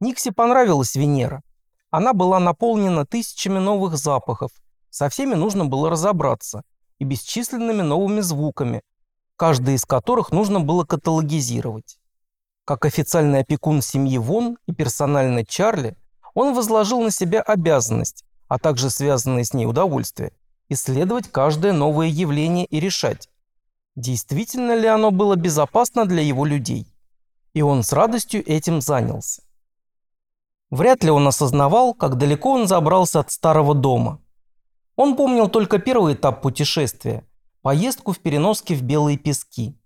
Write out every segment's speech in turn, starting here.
Никсе понравилась Венера. Она была наполнена тысячами новых запахов. Со всеми нужно было разобраться. И бесчисленными новыми звуками, каждый из которых нужно было каталогизировать. Как официальный опекун семьи Вон и персонально Чарли, он возложил на себя обязанность, а также связанные с ней удовольствие, исследовать каждое новое явление и решать, действительно ли оно было безопасно для его людей. И он с радостью этим занялся. Вряд ли он осознавал, как далеко он забрался от старого дома. Он помнил только первый этап путешествия – поездку в переноске в белые пески.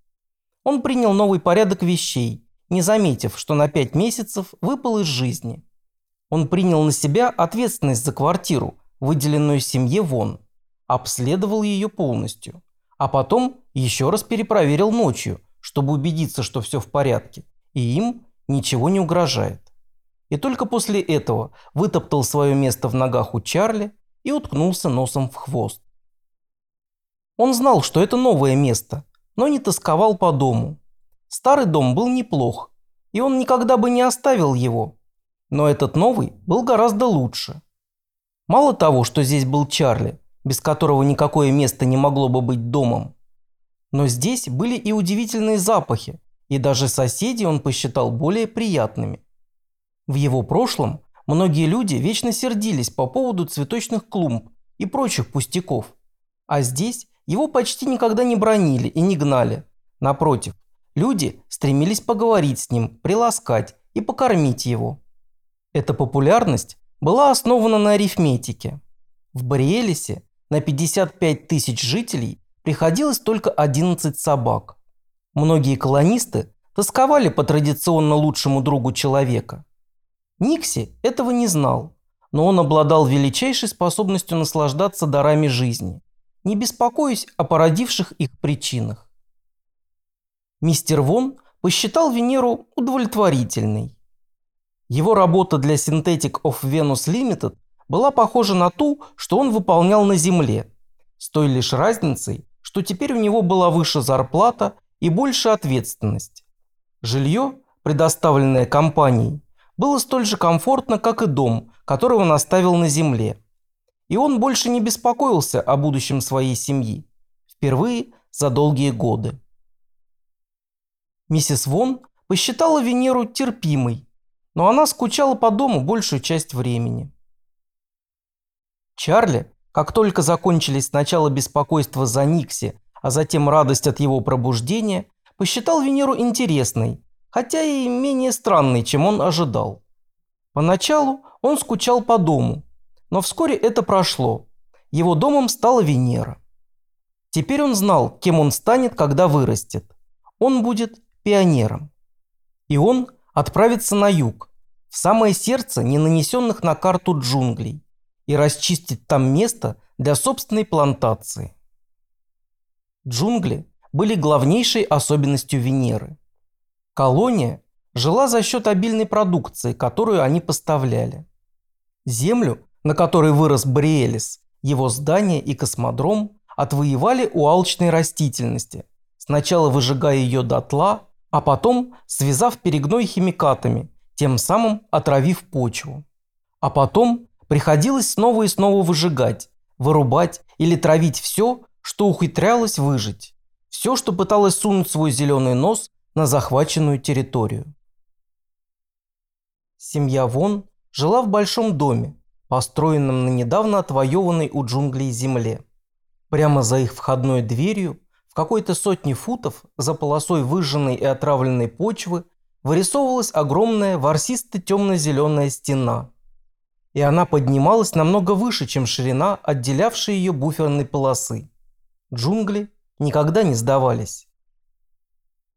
Он принял новый порядок вещей, не заметив, что на пять месяцев выпал из жизни. Он принял на себя ответственность за квартиру, выделенную семье Вон, обследовал ее полностью, а потом еще раз перепроверил ночью, чтобы убедиться, что все в порядке, и им ничего не угрожает и только после этого вытоптал свое место в ногах у Чарли и уткнулся носом в хвост. Он знал, что это новое место, но не тосковал по дому. Старый дом был неплох, и он никогда бы не оставил его. Но этот новый был гораздо лучше. Мало того, что здесь был Чарли, без которого никакое место не могло бы быть домом, но здесь были и удивительные запахи, и даже соседей он посчитал более приятными. В его прошлом многие люди вечно сердились по поводу цветочных клумб и прочих пустяков. А здесь его почти никогда не бронили и не гнали. Напротив, люди стремились поговорить с ним, приласкать и покормить его. Эта популярность была основана на арифметике. В Бриэлисе на 55 тысяч жителей приходилось только 11 собак. Многие колонисты тосковали по традиционно лучшему другу человека – Никси этого не знал, но он обладал величайшей способностью наслаждаться дарами жизни, не беспокоясь о породивших их причинах. Мистер Вон посчитал Венеру удовлетворительной. Его работа для Synthetic of Venus Limited была похожа на ту, что он выполнял на Земле, с той лишь разницей, что теперь у него была выше зарплата и больше ответственность. Жилье, предоставленное компанией, было столь же комфортно, как и дом, который он оставил на земле. И он больше не беспокоился о будущем своей семьи. Впервые за долгие годы. Миссис Вон посчитала Венеру терпимой, но она скучала по дому большую часть времени. Чарли, как только закончились сначала беспокойство за Никси, а затем радость от его пробуждения, посчитал Венеру интересной хотя и менее странный, чем он ожидал. Поначалу он скучал по дому, но вскоре это прошло. Его домом стала Венера. Теперь он знал, кем он станет, когда вырастет. Он будет пионером. И он отправится на юг, в самое сердце не нанесенных на карту джунглей, и расчистит там место для собственной плантации. Джунгли были главнейшей особенностью Венеры – Колония жила за счет обильной продукции, которую они поставляли. Землю, на которой вырос Бриэлис, его здание и космодром отвоевали у алчной растительности, сначала выжигая ее дотла, а потом связав перегной химикатами, тем самым отравив почву. А потом приходилось снова и снова выжигать, вырубать или травить все, что ухитрялось выжить. Все, что пыталось сунуть свой зеленый нос на захваченную территорию. Семья Вон жила в большом доме, построенном на недавно отвоеванной у джунглей земле. Прямо за их входной дверью, в какой-то сотне футов, за полосой выжженной и отравленной почвы, вырисовывалась огромная ворсисто-темно-зеленая стена. И она поднималась намного выше, чем ширина, отделявшая ее буферной полосы. Джунгли никогда не сдавались.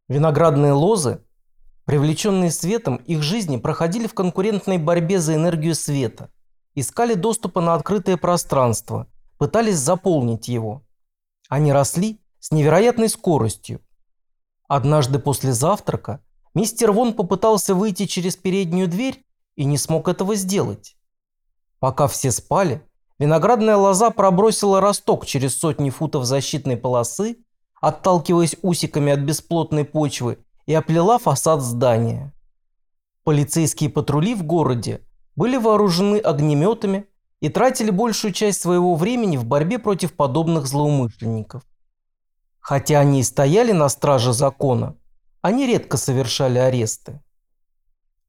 Виноградные лозы, привлеченные светом, их жизни проходили в конкурентной борьбе за энергию света, искали доступа на открытое пространство, пытались заполнить его. Они росли с невероятной скоростью. Однажды после завтрака мистер Вон попытался выйти через переднюю дверь и не смог этого сделать. Пока все спали, виноградная лоза пробросила росток через сотни футов защитной полосы отталкиваясь усиками от бесплотной почвы, и оплела фасад здания. Полицейские патрули в городе были вооружены огнеметами и тратили большую часть своего времени в борьбе против подобных злоумышленников. Хотя они и стояли на страже закона, они редко совершали аресты.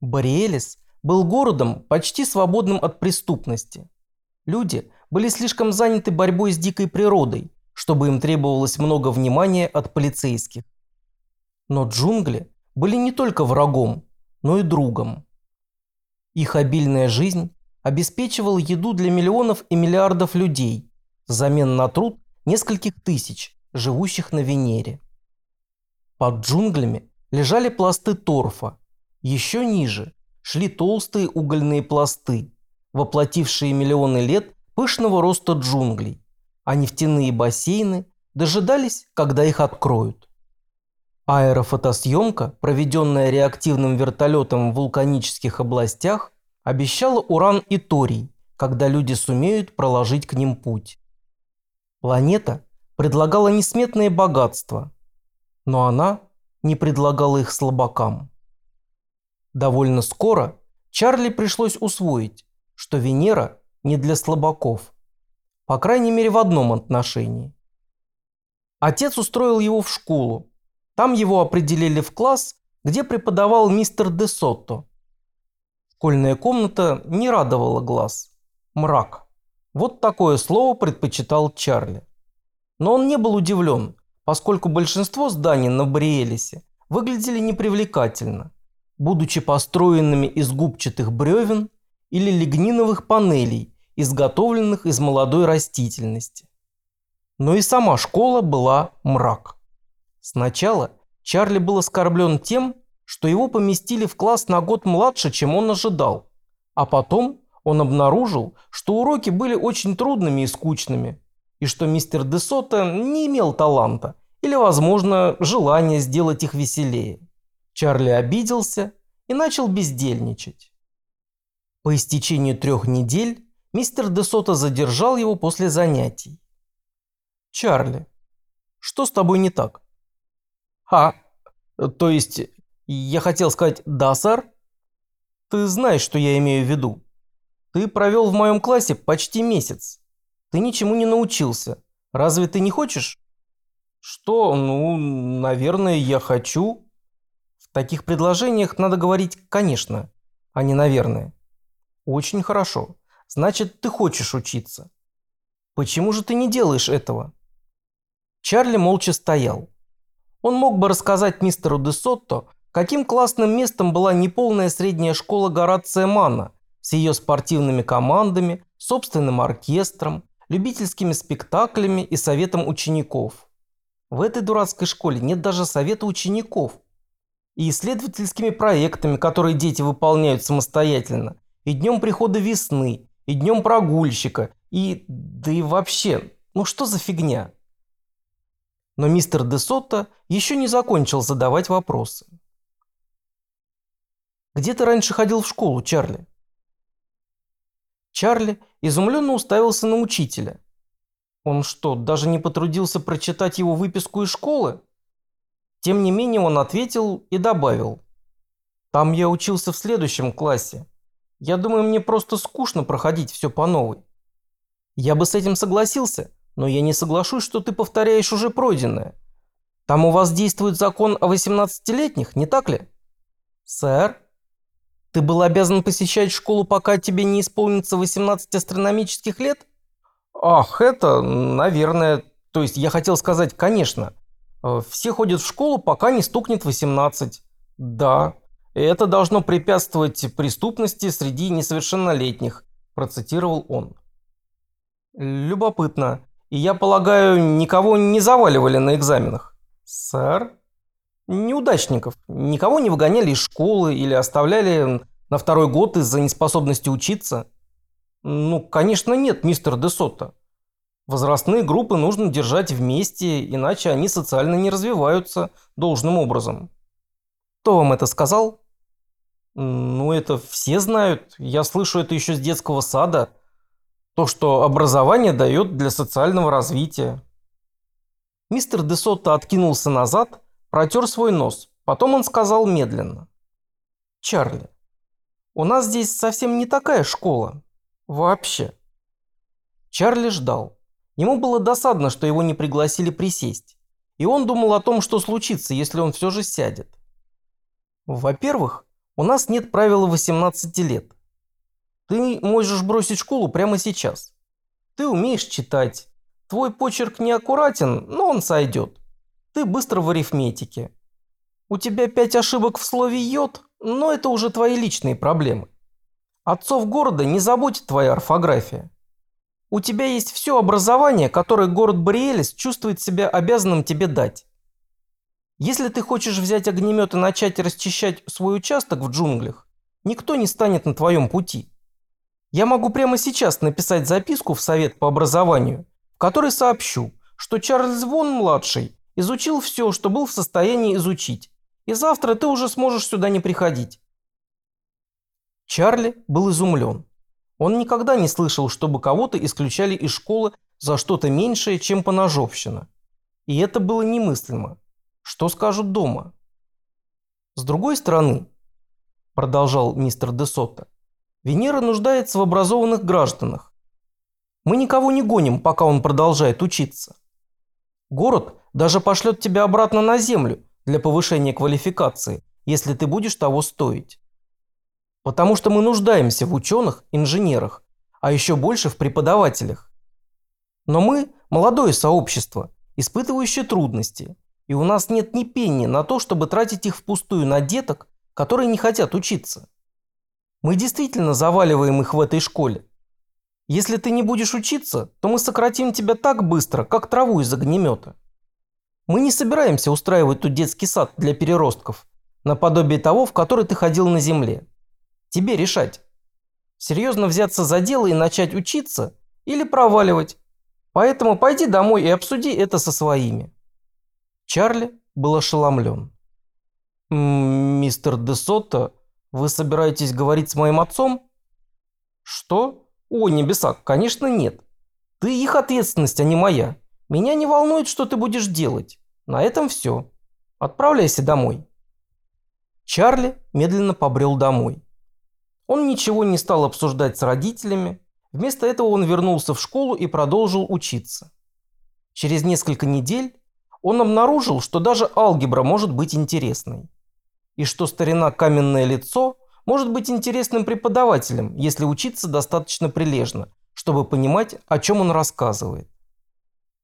Бариэлис был городом, почти свободным от преступности. Люди были слишком заняты борьбой с дикой природой, чтобы им требовалось много внимания от полицейских. Но джунгли были не только врагом, но и другом. Их обильная жизнь обеспечивала еду для миллионов и миллиардов людей взамен на труд нескольких тысяч, живущих на Венере. Под джунглями лежали пласты торфа. Еще ниже шли толстые угольные пласты, воплотившие миллионы лет пышного роста джунглей, а нефтяные бассейны дожидались, когда их откроют. Аэрофотосъемка, проведенная реактивным вертолетом в вулканических областях, обещала уран и торий, когда люди сумеют проложить к ним путь. Планета предлагала несметные богатства, но она не предлагала их слабакам. Довольно скоро Чарли пришлось усвоить, что Венера не для слабаков, по крайней мере в одном отношении. Отец устроил его в школу, там его определили в класс, где преподавал мистер Де Сотто. Школьная комната не радовала глаз. Мрак. Вот такое слово предпочитал Чарли. Но он не был удивлен, поскольку большинство зданий на Бриэлисе выглядели непривлекательно, будучи построенными из губчатых бревен или лигниновых панелей, изготовленных из молодой растительности. Но и сама школа была мрак. Сначала Чарли был оскорблен тем, что его поместили в класс на год младше, чем он ожидал. А потом он обнаружил, что уроки были очень трудными и скучными, и что мистер Десота не имел таланта или, возможно, желания сделать их веселее. Чарли обиделся и начал бездельничать. По истечении трех недель мистер Десота задержал его после занятий. «Чарли, что с тобой не так?» «А, то есть, я хотел сказать «да, сэр»?» «Ты знаешь, что я имею в виду. Ты провел в моем классе почти месяц. Ты ничему не научился. Разве ты не хочешь?» «Что? Ну, наверное, я хочу». В таких предложениях надо говорить «конечно», а не «наверное». «Очень хорошо. Значит, ты хочешь учиться. Почему же ты не делаешь этого?» Чарли молча стоял. Он мог бы рассказать мистеру де Сотто, каким классным местом была неполная средняя школа Горация Мана с ее спортивными командами, собственным оркестром, любительскими спектаклями и советом учеников. В этой дурацкой школе нет даже совета учеников. И исследовательскими проектами, которые дети выполняют самостоятельно, и днем прихода весны, и днем прогульщика, и... да и вообще, ну что за фигня? но мистер Де Сотто еще не закончил задавать вопросы. «Где ты раньше ходил в школу, Чарли?» Чарли изумленно уставился на учителя. Он что, даже не потрудился прочитать его выписку из школы? Тем не менее он ответил и добавил. «Там я учился в следующем классе. Я думаю, мне просто скучно проходить все по новой». Я бы с этим согласился, но я не соглашусь, что ты повторяешь уже пройденное. Там у вас действует закон о 18-летних, не так ли? Сэр? Ты был обязан посещать школу, пока тебе не исполнится 18 астрономических лет? Ах, это, наверное... То есть я хотел сказать, конечно. Э, все ходят в школу, пока не стукнет 18. Да, это должно препятствовать преступности среди несовершеннолетних, процитировал он. Любопытно. И я полагаю, никого не заваливали на экзаменах. Сэр? Неудачников. Никого не выгоняли из школы или оставляли на второй год из-за неспособности учиться? Ну, конечно, нет, мистер Десотто. Возрастные группы нужно держать вместе, иначе они социально не развиваются должным образом. Кто вам это сказал? Ну, это все знают. Я слышу это еще с детского сада. То, что образование дает для социального развития. Мистер Десотто откинулся назад, протер свой нос. Потом он сказал медленно. «Чарли, У нас здесь совсем не такая школа. Вообще. Чарли ждал. Ему было досадно, что его не пригласили присесть. И он думал о том, что случится, если он все же сядет. Во-первых, у нас нет правила 18 лет. Ты можешь бросить школу прямо сейчас. Ты умеешь читать. Твой почерк не аккуратен, но он сойдет. Ты быстро в арифметике. У тебя пять ошибок в слове «йод», но это уже твои личные проблемы. Отцов города не заботит твоя орфография. У тебя есть все образование, которое город Бриэлис чувствует себя обязанным тебе дать. Если ты хочешь взять огнемет и начать расчищать свой участок в джунглях, никто не станет на твоем пути. Я могу прямо сейчас написать записку в Совет по образованию, в которой сообщу, что Чарльз Вон-младший изучил все, что был в состоянии изучить, и завтра ты уже сможешь сюда не приходить. Чарли был изумлен. Он никогда не слышал, чтобы кого-то исключали из школы за что-то меньшее, чем поножовщина. И это было немыслимо. Что скажут дома? С другой стороны, продолжал мистер Десотто, Венера нуждается в образованных гражданах. Мы никого не гоним, пока он продолжает учиться. Город даже пошлет тебя обратно на Землю для повышения квалификации, если ты будешь того стоить. Потому что мы нуждаемся в ученых, инженерах, а еще больше в преподавателях. Но мы – молодое сообщество, испытывающее трудности, и у нас нет ни пенни на то, чтобы тратить их впустую на деток, которые не хотят учиться. Мы действительно заваливаем их в этой школе. Если ты не будешь учиться, то мы сократим тебя так быстро, как траву из огнемета. Мы не собираемся устраивать тут детский сад для переростков, наподобие того, в который ты ходил на земле. Тебе решать. Серьезно взяться за дело и начать учиться или проваливать. Поэтому пойди домой и обсуди это со своими. Чарли был ошеломлен. «Мистер Десотто, вы собираетесь говорить с моим отцом?» «Что? О, небеса, конечно нет. Ты их ответственность, а не моя. Меня не волнует, что ты будешь делать. На этом все. Отправляйся домой». Чарли медленно побрел домой. Он ничего не стал обсуждать с родителями, вместо этого он вернулся в школу и продолжил учиться. Через несколько недель он обнаружил, что даже алгебра может быть интересной. И что старина каменное лицо может быть интересным преподавателем, если учиться достаточно прилежно, чтобы понимать, о чем он рассказывает.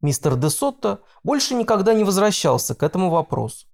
Мистер Де Сотто больше никогда не возвращался к этому вопросу.